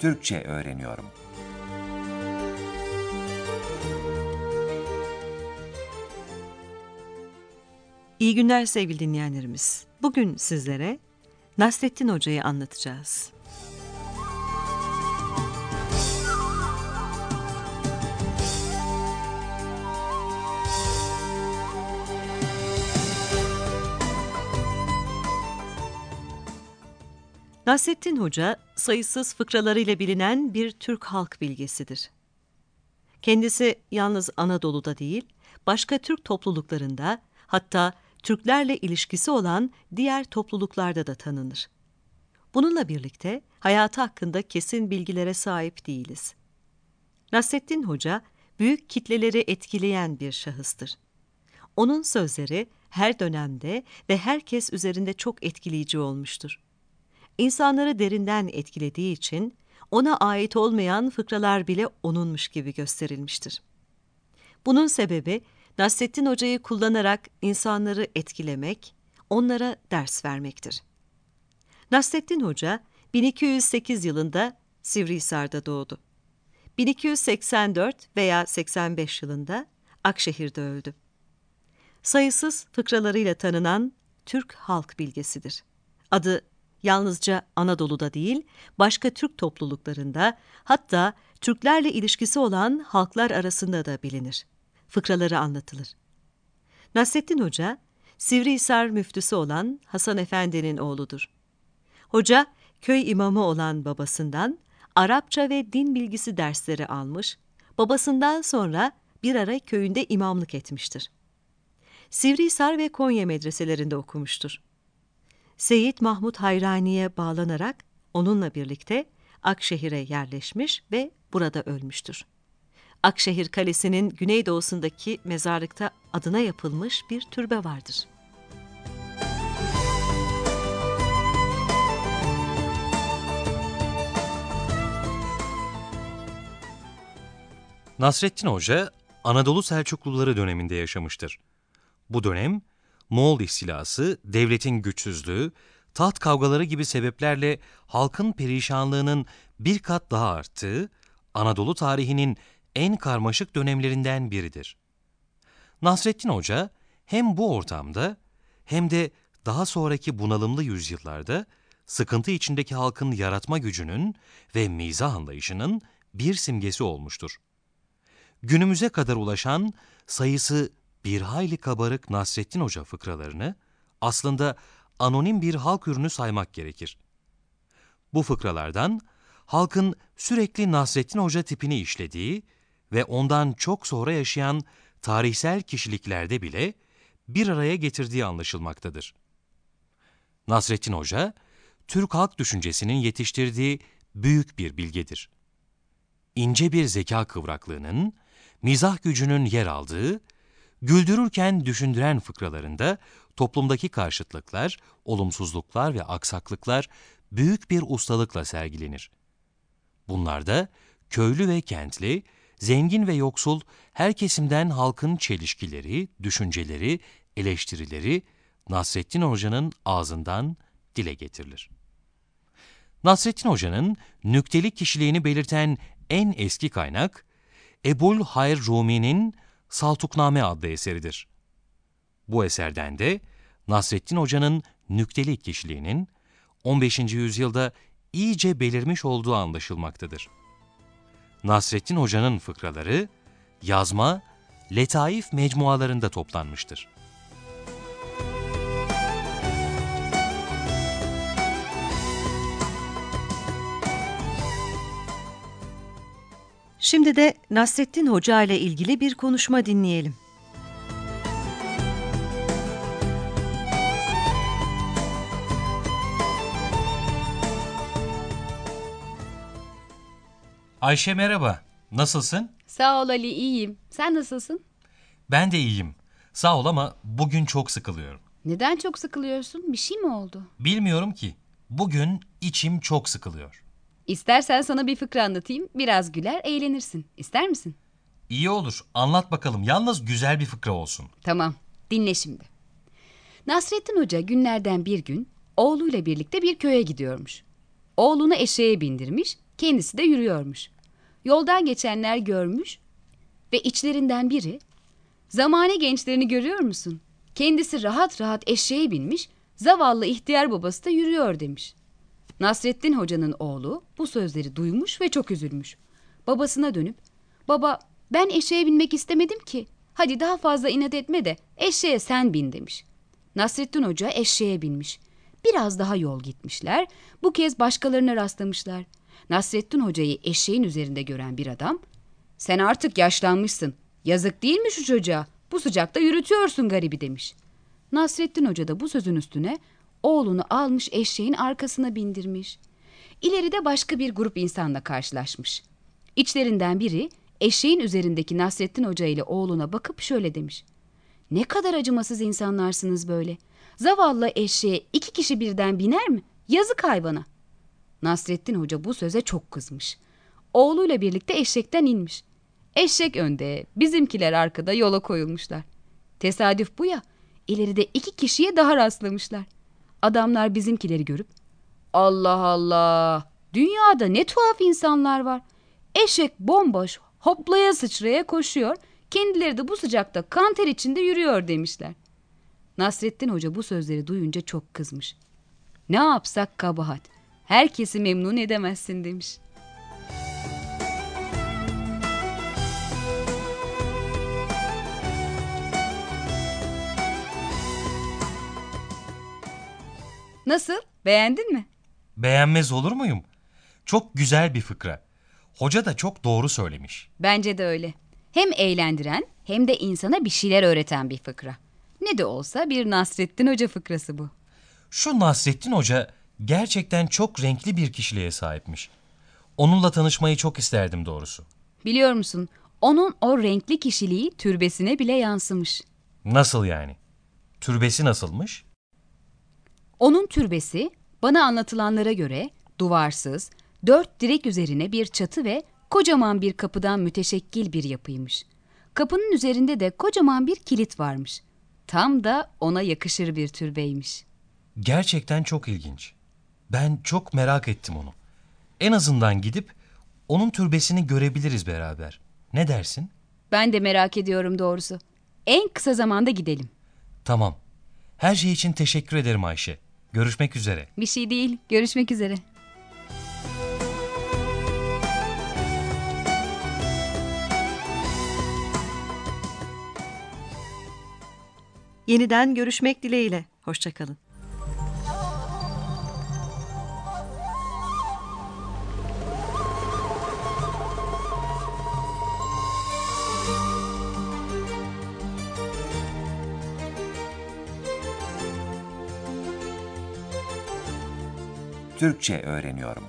Türkçe öğreniyorum. İyi günler sevgili dinleyenlerimiz. Bugün sizlere Nasrettin Hoca'yı anlatacağız. Nasrettin Hoca sayısız fıkralarıyla bilinen bir Türk halk bilgesidir. Kendisi yalnız Anadolu'da değil, başka Türk topluluklarında hatta Türklerle ilişkisi olan diğer topluluklarda da tanınır. Bununla birlikte hayatı hakkında kesin bilgilere sahip değiliz. Nasrettin Hoca büyük kitleleri etkileyen bir şahıstır. Onun sözleri her dönemde ve herkes üzerinde çok etkileyici olmuştur. İnsanları derinden etkilediği için ona ait olmayan fıkralar bile onunmuş gibi gösterilmiştir. Bunun sebebi Nasrettin Hoca'yı kullanarak insanları etkilemek, onlara ders vermektir. Nasrettin Hoca 1208 yılında Sivrihisar'da doğdu. 1284 veya 85 yılında Akşehir'de öldü. Sayısız fıkralarıyla tanınan Türk halk bilgesidir. Adı yalnızca Anadolu'da değil, başka Türk topluluklarında, hatta Türklerle ilişkisi olan halklar arasında da bilinir. Fıkraları anlatılır. Nasrettin Hoca, Sivrihisar müftüsü olan Hasan Efendi'nin oğludur. Hoca, köy imamı olan babasından Arapça ve din bilgisi dersleri almış, babasından sonra bir ara köyünde imamlık etmiştir. Sivrihisar ve Konya medreselerinde okumuştur. Seyit Mahmud Hayrani'ye bağlanarak onunla birlikte Akşehir'e yerleşmiş ve burada ölmüştür. Akşehir Kalesi'nin güneydoğusundaki mezarlıkta adına yapılmış bir türbe vardır. Nasrettin Hoca, Anadolu Selçukluları döneminde yaşamıştır. Bu dönem, Moğol istilası, devletin güçsüzlüğü, taht kavgaları gibi sebeplerle halkın perişanlığının bir kat daha arttığı, Anadolu tarihinin en karmaşık dönemlerinden biridir. Nasrettin Hoca hem bu ortamda hem de daha sonraki bunalımlı yüzyıllarda sıkıntı içindeki halkın yaratma gücünün ve mizah anlayışının bir simgesi olmuştur. Günümüze kadar ulaşan sayısı bir hayli kabarık Nasrettin Hoca fıkralarını aslında anonim bir halk ürünü saymak gerekir. Bu fıkralardan halkın sürekli Nasrettin Hoca tipini işlediği ve ondan çok sonra yaşayan tarihsel kişiliklerde bile bir araya getirdiği anlaşılmaktadır. Nasrettin Hoca, Türk halk düşüncesinin yetiştirdiği büyük bir bilgedir. İnce bir zeka kıvraklığının, mizah gücünün yer aldığı, güldürürken düşündüren fıkralarında toplumdaki karşıtlıklar, olumsuzluklar ve aksaklıklar büyük bir ustalıkla sergilenir. Bunlarda köylü ve kentli, zengin ve yoksul her kesimden halkın çelişkileri, düşünceleri, eleştirileri Nasrettin Hoca'nın ağzından dile getirilir. Nasrettin Hoca'nın nüktelik kişiliğini belirten en eski kaynak, Ebul Hayr Rumi'nin Saltukname adlı eseridir. Bu eserden de Nasrettin Hoca'nın nüktelik kişiliğinin 15. yüzyılda iyice belirmiş olduğu anlaşılmaktadır. Nasrettin Hoca'nın fıkraları yazma, letaif mecmualarında toplanmıştır. Şimdi de Nasrettin Hoca ile ilgili bir konuşma dinleyelim. Ayşe merhaba. Nasılsın? Sağ ol Ali, iyiyim. Sen nasılsın? Ben de iyiyim. Sağ ol ama bugün çok sıkılıyorum. Neden çok sıkılıyorsun? Bir şey mi oldu? Bilmiyorum ki. Bugün içim çok sıkılıyor. İstersen sana bir fıkra anlatayım. Biraz güler, eğlenirsin. İster misin? İyi olur. Anlat bakalım. Yalnız güzel bir fıkra olsun. Tamam. Dinle şimdi. Nasrettin Hoca günlerden bir gün oğluyla birlikte bir köye gidiyormuş. Oğlunu eşeğe bindirmiş, Kendisi de yürüyormuş. Yoldan geçenler görmüş ve içlerinden biri Zamane gençlerini görüyor musun? Kendisi rahat rahat eşeğe binmiş, zavallı ihtiyar babası da yürüyor demiş. Nasrettin Hoca'nın oğlu bu sözleri duymuş ve çok üzülmüş. Babasına dönüp, baba ben eşeğe binmek istemedim ki. Hadi daha fazla inat etme de eşeğe sen bin demiş. Nasrettin Hoca eşeğe binmiş. Biraz daha yol gitmişler. Bu kez başkalarına rastlamışlar. Nasrettin Hoca'yı eşeğin üzerinde gören bir adam, sen artık yaşlanmışsın. Yazık değil mi şu çocuğa? Bu sıcakta yürütüyorsun garibi demiş. Nasrettin Hoca da bu sözün üstüne oğlunu almış eşeğin arkasına bindirmiş. İleride başka bir grup insanla karşılaşmış. İçlerinden biri eşeğin üzerindeki Nasrettin Hoca ile oğluna bakıp şöyle demiş. Ne kadar acımasız insanlarsınız böyle. Zavallı eşeğe iki kişi birden biner mi? Yazık hayvana. Nasrettin Hoca bu söze çok kızmış. Oğluyla birlikte eşekten inmiş. Eşek önde, bizimkiler arkada yola koyulmuşlar. Tesadüf bu ya, ileride iki kişiye daha rastlamışlar. Adamlar bizimkileri görüp, Allah Allah, dünyada ne tuhaf insanlar var. Eşek bomboş, hoplaya sıçraya koşuyor, kendileri de bu sıcakta kanter içinde yürüyor demişler. Nasrettin Hoca bu sözleri duyunca çok kızmış. Ne yapsak kabahat, herkesi memnun edemezsin demiş.'' Nasıl? Beğendin mi? Beğenmez olur muyum? Çok güzel bir fıkra. Hoca da çok doğru söylemiş. Bence de öyle. Hem eğlendiren hem de insana bir şeyler öğreten bir fıkra. Ne de olsa bir Nasrettin Hoca fıkrası bu. Şu Nasrettin Hoca gerçekten çok renkli bir kişiliğe sahipmiş. Onunla tanışmayı çok isterdim doğrusu. Biliyor musun? Onun o renkli kişiliği türbesine bile yansımış. Nasıl yani? Türbesi nasılmış? Onun türbesi bana anlatılanlara göre duvarsız, dört direk üzerine bir çatı ve kocaman bir kapıdan müteşekkil bir yapıymış. Kapının üzerinde de kocaman bir kilit varmış. Tam da ona yakışır bir türbeymiş. Gerçekten çok ilginç. Ben çok merak ettim onu. En azından gidip onun türbesini görebiliriz beraber. Ne dersin? Ben de merak ediyorum doğrusu. En kısa zamanda gidelim. Tamam. Her şey için teşekkür ederim Ayşe. Görüşmek üzere. Bir şey değil. Görüşmek üzere. Yeniden görüşmek dileğiyle. Hoşçakalın. Türkçe öğreniyorum.